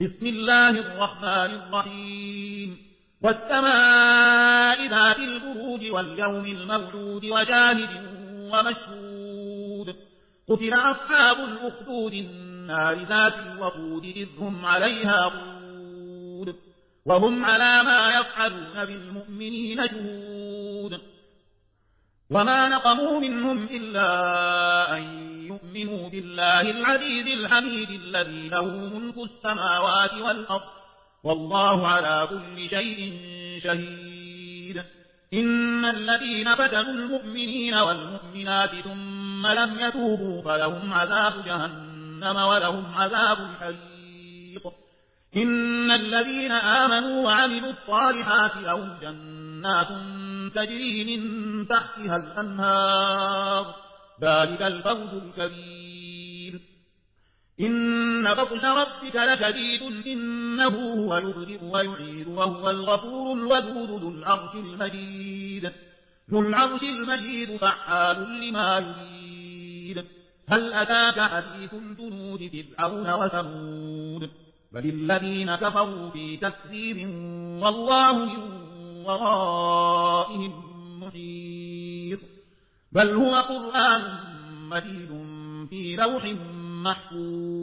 بسم الله الرحمن الرحيم. والسماء ذات البروج واليوم الموعود وشاهد ومشهود. قتل أصحاب الأخدود النار ذات الوقود إذ هم عليها قود وهم على ما يفعلون بالمؤمنين شهود وما نقموا منهم إلا أن بالله العزيز الحميد الذي له ملك السماوات والأرض والله على كل شيء شهيد. إن الذين فتنوا المؤمنين والمؤمنات ثم لم يتوبوا فلهم عذاب جهنم ولهم عذاب الحريق. إن الذين آمنوا وعملوا الصالحات لهم جنات تجري من تحتها الأنهار. ذلك الفوز الكبير. إن بطش ربك لشديد إنه هو يبدئ ويعيد وهو الغفور الودود ذو العرش المجيد. ذو العرش المجيد فعال لما يريد. هل أتاك حديث الجنود فرعون وثمود؟ بل الذين كفروا في تكذيب والله من ورائهم محيط. بل هو قرآن مجيد في لوح محفوظ